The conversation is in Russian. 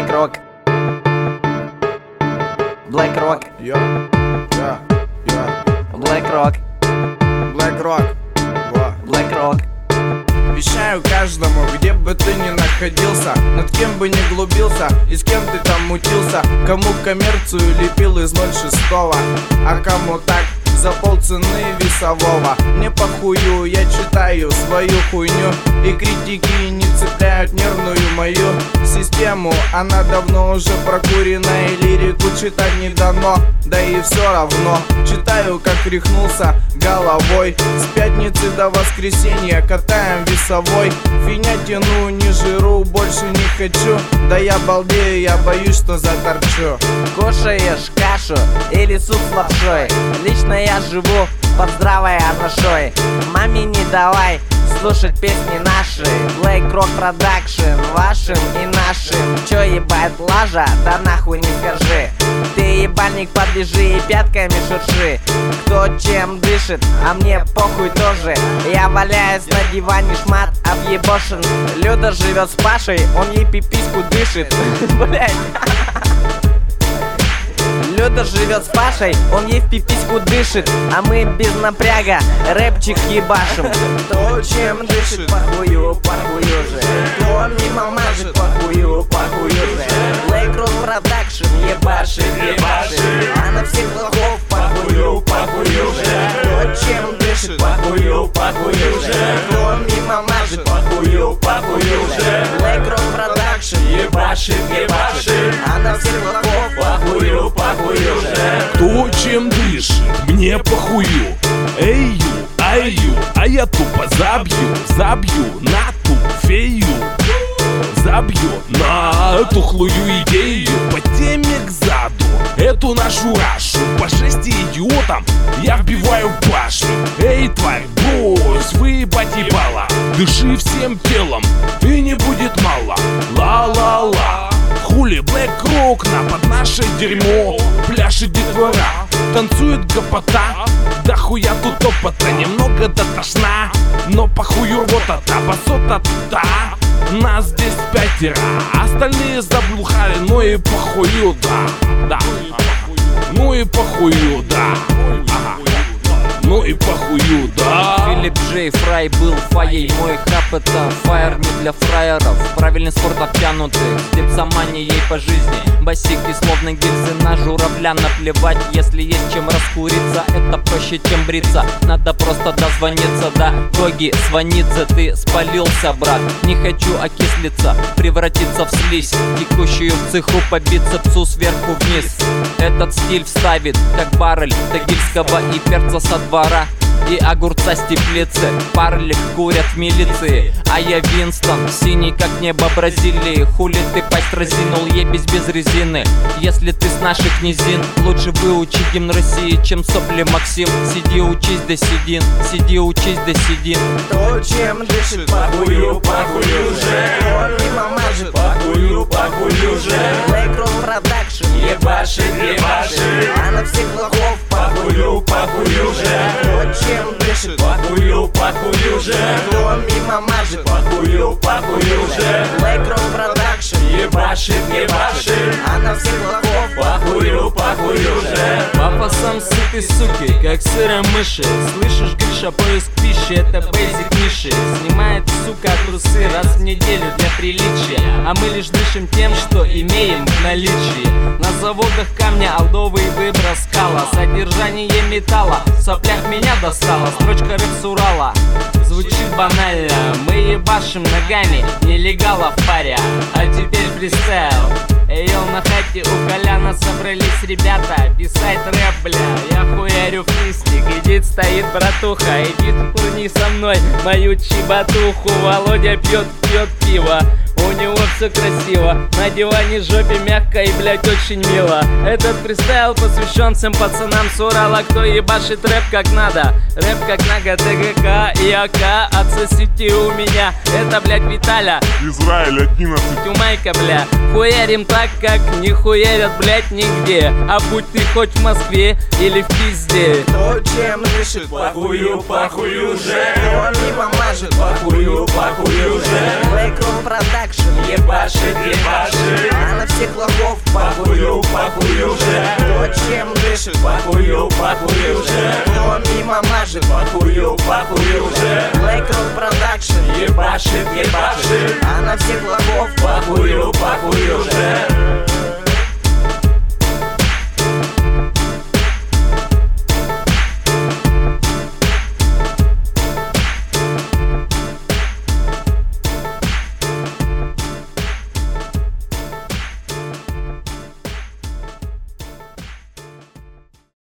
Black Rock. Black Rock. Йо, йо, йо. Black Rock. Black Rock. Black Rock. Обещаю каждому, где бы ты ни находился Над кем бы ни глубился и с кем ты там мутился Кому коммерцию лепил из 06 А кому так за полцены весового. Мне похую, я читаю свою хуйню. И критики не цепляют нервную мою систему. Она давно уже прокурена и лирику читать не дано. Да и все равно. Читаю, как рехнулся головой. С пятницы до воскресенья катаем весовой. Финя тяну, не жиру, больше не хочу. Да я балдею, я боюсь, что заторчу. Кушаешь кашу или суп с лапшой Лично я живу под здравой отношой Маме не давай слушать песни наши. Black Rock Production, вашим и нашим. Чё ебать лажа, да нахуй не скажи. Ты ебальник подлежи и пятками шурши. Кто чем дышит, а мне похуй тоже. Я валяюсь на диване, шмат объебошен. Люда живет с Пашей, он ей пипиську дышит. Блять Люда живет с Пашей, он ей в пипиську дышит А мы без напряга рэпчик ебашим. Кто чем дышит, похую, похую же. Кто мимо мажет, похую, похую же. Black Rock Production, ебашит, ебашит. А на всех лохов похую, похую же. Кто чем дышит, похую, похую же. Кто мимо мажет, похую, похую же. Black Rock Production, ебашит, ебашит А на всех лохов похую, похую же Кто чем дышит, мне похую. Эйю, аю, а я тупо забью Забью на ту фею. Забью на тухлую идею. По теме к заду Эту нашу рашу. По шести идиотам я вбиваю в башню. Эй, тварь, брось, выебать ебало. Дыши всем телом, и не будет мало. Ла-ла-ла дерьмо. Пляшет детвора, танцует гопота. Да хуя тут опыта, немного до тошна. Но похую рвота-то, басота-та Нас здесь пятеро, остальные заблухали. Ну и похую, да, да. Ну и похую, да. И похую, да. Филипп Джей Фрай был фаей Мой хап это фаер не для фраеров. Правильный спорт обтянутых С депсоманией по жизни. Басики словно гильзы на журавля наплевать. Если есть чем раскуриться Это проще чем бриться. Надо просто дозвониться до Гоги Сванидзе Ты спалился, брат Не хочу окислиться. Превратиться в слизь Текущую в цеху по бицепсу сверху вниз. Этот стиль вставит Как баррель тагильского и перца со двора и огурца с теплицы Парлик курят в милиции. А я Винстон, синий как небо Бразилии. Хули ты пасть разинул, ебись без резины. Если ты с наших низин Лучше выучи гимн России, чем сопли Максим. Сиди учись да сидин, сиди учись да сидин Кто чем дышит, похую, похую же мимо мажет, похую, похую же Black Rock Production, Ебашит, ебашит а на всех лохов Похую, похую же. Кто чем дышит, Похую, похую же. Кто мимо мажет? Похую, похую же. Rock Production, Ебашит, ебашит а на всех лохов Похую, похую же. Папа сам сыт суки, как сыра мыши. Слышишь, Гриша, поиск пищи, это бейзик ниши. Снимает, сука, трусы раз в неделю для приличия. А мы лишь дышим тем, что имеем в наличии. На заводах камня алдовый выброс скала. Содержание металла в соплях меня достало. Строчка рэп с Урала Звучит банально, мы ебашим ногами Нелегала в паре, а теперь фристайл Эй, йоу, на хате у Коляна собрались ребята. Писать рэп, бля, я хуярю фристик. Идит, стоит братуха, иди курни со мной Мою чебатуху Володя пьет, пьет пиво него все красиво. На диване жопе мягко и, блять, очень мило. Этот фристайл посвящен всем пацанам с Урала Кто ебашит рэп как надо. Рэп как надо, ТГК и АК Отсосите у меня. Это, блять, Виталя. Израиль 11 Тюмайка, бля. Хуярим так, как не хуярят, блять, нигде. А будь ты хоть в Москве или в пизде. Кто чем дышит, похую, похую же. Кто мимо мажет, похую, похую же. Black Production, ебашит, ебашит А на всех лохов похую, похую же Кто чем дышит, похую, похую же Кто мимо мажет, похую, похую же Black Rock Production Ебашит, ебашит А на всех лохов же